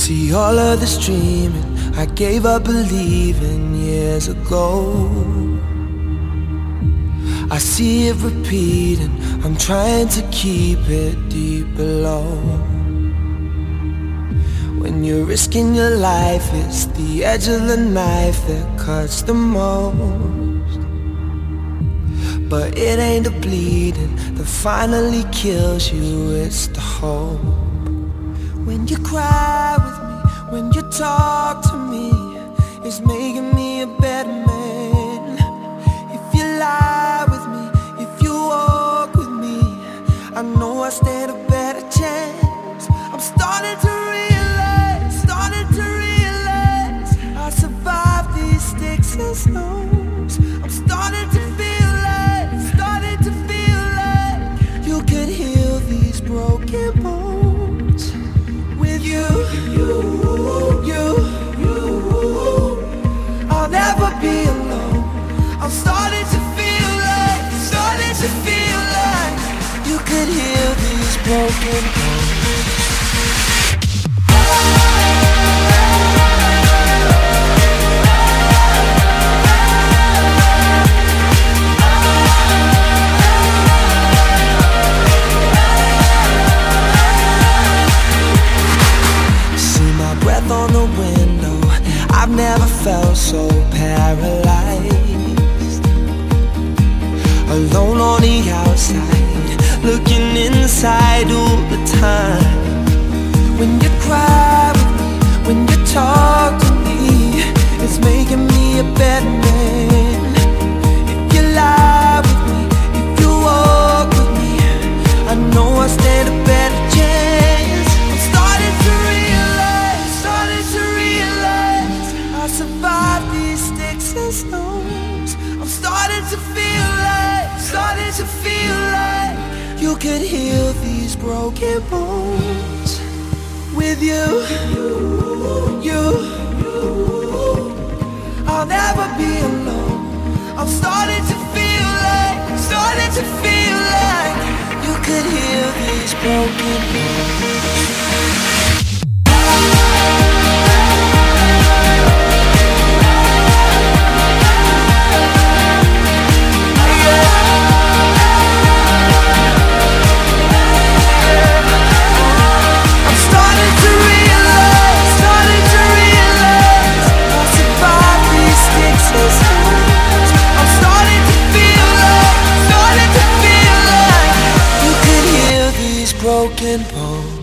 See all of this dreaming I gave up believing years ago. I see it repeating I'm trying to keep it deep below. When you're risking your life It's the edge of the knife that cuts the most. But it ain't the bleeding that finally kills you It's the hope When you cry with me When you talk to me It's making me a better man. If you lie with me If you walk with me I know I stand a better chance. I'm starting to realize Starting to realize I survived these sticks and stones. I'm starting to feel like Starting to feel like You could heal these broken bones to feel like You could heal these broken bones See my breath on the window. I've never felt so paralyzed. Alone on the outside, looking inside all the time. When you cry to feel like you could heal these broken bones with you. You, I'll never be alone. I'm starting to feel like, starting to feel like you could heal these broken bones. Broken bones.